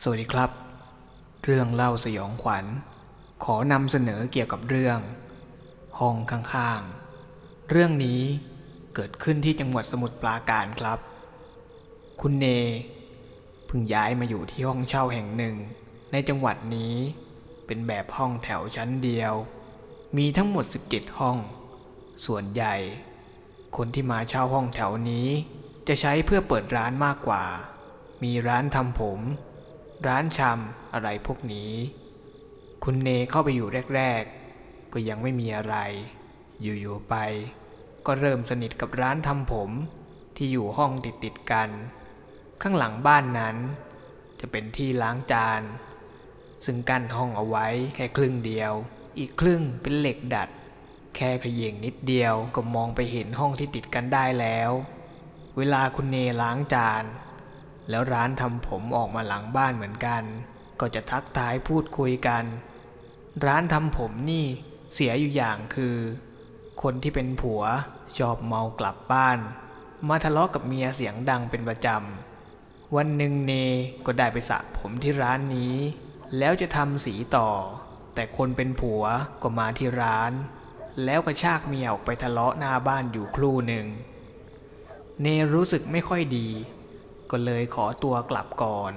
สวัสดีครับ เรื่องเล่าสยองขวัญ ขอนำเสนอเกี่ยวกับเรื่อง ห้องข้างๆ เรื่องนี้เกิดขึ้นที่จังหวัดสมุทรปราการครับ คุณเนเพิ่งย้ายมาอยู่ที่ห้องเช่าแห่งหนึ่ง ในจังหวัดนี้เป็นแบบห้องแถวชั้นเดียว มีทั้งหมด 17 ห้อง ส่วนใหญ่ คนที่มาเช่าห้องแถวนี้ จะใช้เพื่อเปิดร้านมากกว่า มีร้านทำผม ร้านชำอะไรพวกนี้ คุณเนเข้าไปอยู่แรก ๆ ก็ยังไม่มีอะไร อยู่ๆไป ก็เริ่มสนิทกับร้านทำผมที่อยู่ห้องติดๆกัน ข้างหลังบ้านนั้น จะเป็นที่ล้างจาน ซึ่งกั้นห้องเอาไว้แค่ครึ่งเดียว อีกครึ่งเป็นเหล็กดัด แค่ขย่งนิดเดียวก็มองไปเห็นห้องที่ติดกันได้แล้ว เวลาคุณเนล้างจาน แล้วร้านทำผมออกมาหลังบ้านเหมือนกัน ก็จะทักทายพูดคุยกัน ร้านทำผมนี่เสียอยู่อย่างคือ คนที่เป็นผัวชอบเมากลับบ้าน มาทะเลาะกับเมียเสียงดังเป็นประจำ วันหนึ่งเนก็ได้ไปสระผมที่ร้านนี้ แล้วจะทำสีต่อ แต่คนเป็นผัวก็มาที่ร้าน แล้วกระชากเมียออกไปทะเลาะหน้าบ้านอยู่ครู่หนึ่ง เนรู้สึกไม่ค่อยดี ก็เลยขอตัวกลับก่อน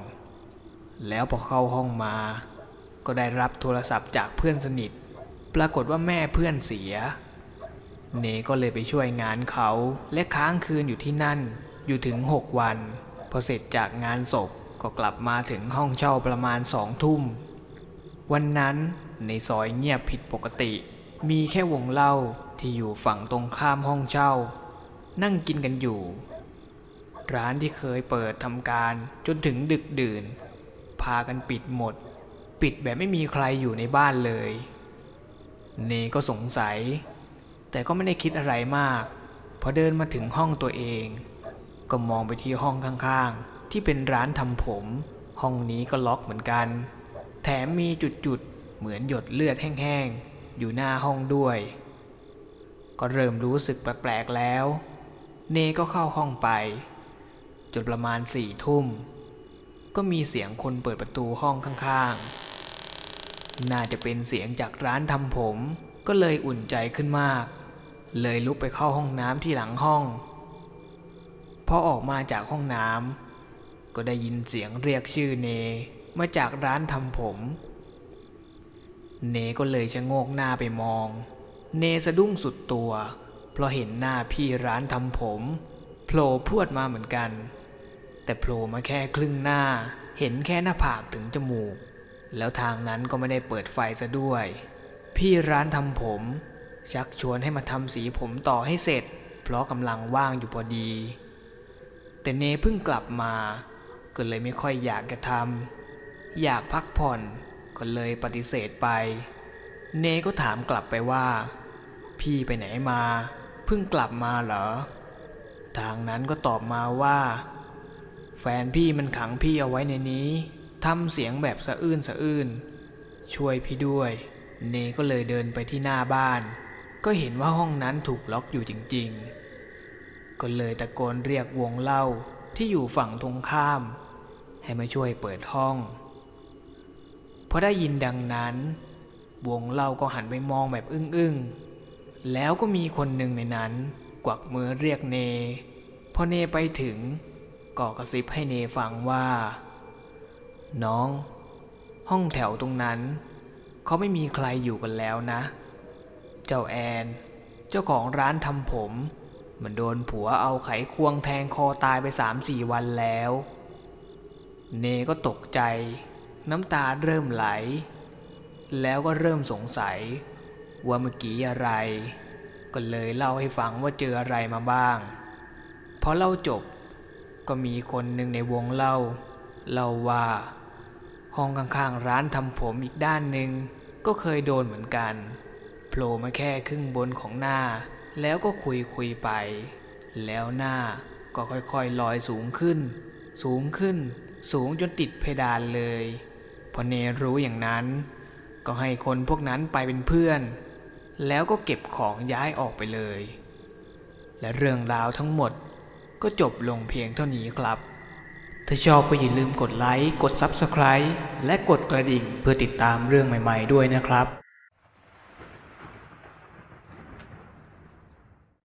แล้วพอเข้าห้องมา ก็ได้รับโทรศัพท์จากเพื่อนสนิท ปรากฏว่าแม่เพื่อนเสีย เนก็เลยไปช่วยงานเขาและค้างคืนอยู่ที่นั่นอยู่ถึงหกวัน พอเสร็จจากงานศพก็กลับมาถึงห้องเช่าประมาณสองทุ่ม วันนั้นในซอยเงียบผิดปกติ มีแค่วงเล่าที่อยู่ฝั่งตรงข้ามห้องเช่า นั่งกินกันอยู่ ร้านที่เคยเปิดทำการจนถึงดึกดื่น พากันปิดหมด ปิดแบบไม่มีใครอยู่ในบ้านเลย เนก็สงสัย แต่ก็ไม่ได้คิดอะไรมาก พอเดินมาถึงห้องตัวเอง ก็มองไปที่ห้องข้างๆ ที่เป็นร้านทำผม ห้องนี้ก็ล็อกเหมือนกัน แถมมีจุดๆ เหมือนหยดเลือดแห้งๆ อยู่หน้าห้องด้วย ก็เริ่มรู้สึกแปลกๆแล้ว เนก็เข้าห้องไป นประมาณสี่ทุ่ม ก็มีเสียงคนเปิดประตูห้องข้างๆ น่าจะเป็นเสียงจากร้านทำผม ก็เลยอุ่นใจขึ้นมาก เลยลุกไปเข้าห้องน้ำที่หลังห้อง พอออกมาจากห้องน้ำก็ได้ยินเสียงเรียกชื่อเน มาจากร้านทำผม เนก็เลยชะโงกหน้าไปมอง เนสะดุ้งสุดตัว เพราะเห็นหน้าพี่ร้านทำผมโผล่พวดมาเหมือนกัน แต่โผล่มาแค่ครึ่งหน้า เห็นแค่หน้าผากถึงจมูก แล้วทางนั้นก็ไม่ได้เปิดไฟซะด้วย พี่ร้านทำผม ชักชวนให้มาทำสีผมต่อให้เสร็จ เพราะกำลังว่างอยู่พอดี แต่เนเพิ่งกลับมา ก็เลยไม่ค่อยอยากจะทำอยากพักผ่อนก็เลยปฏิเสธไป เนก็ถามกลับไปว่า พี่ไปไหนมา เพิ่งกลับมาเหรอ ทางนั้นก็ตอบมาว่า แฟนพี่มันขังพี่เอาไว้ในนี้ทำเสียงแบบสะอื้นสะอื้น ช่วยพี่ด้วย เนก็เลยเดินไปที่หน้าบ้าน ก็เห็นว่าห้องนั้นถูกล็อกอยู่จริง ๆ ก็เลยตะโกนเรียกวงเล่าที่อยู่ฝั่งตรงข้าม ให้มาช่วยเปิดห้อง พอได้ยินดังนั้น วงเล่าก็หันไปมองแบบอึ้งๆ แล้วก็มีคนหนึ่งในนั้น กวักมือเรียกเน พอเนไปถึง ก็กระซิบให้เนฟังว่า น้อง ห้องแถวตรงนั้นเขาไม่มีใครอยู่กันแล้วนะ เจ้าแอน เจ้าของร้านทำผม มันโดนผัวเอาไขควงแทงคอตายไปสามสี่วันแล้ว เนก็ตกใจ น้ำตาเริ่มไหล แล้วก็เริ่มสงสัย ว่าเมื่อกี้อะไร ก็เลยเล่าให้ฟังว่าเจออะไรมาบ้างพอเล่าจบ ก็มีคนหนึ่งในวงเล่า เล่าว่า ห้องข้างๆร้านทำผมอีกด้านหนึ่งก็เคยโดนเหมือนกันโผล่มาแค่ครึ่งบนของหน้า แล้วก็คุยคุยไป แล้วหน้าก็ค่อยๆลอยสูงขึ้น สูงขึ้น สูงจนติดเพดานเลยพอเนรู้อย่างนั้น ก็ให้คนพวกนั้นไปเป็นเพื่อน แล้วก็เก็บของย้ายออกไปเลย และเรื่องราวทั้งหมด ก็จบลงเพียงเท่านี้ครับ ถ้าชอบก็อย่าลืมกดไลค์ กด Subscribe และกดกระดิ่งเพื่อติดตามเรื่องใหม่ๆด้วยนะครับ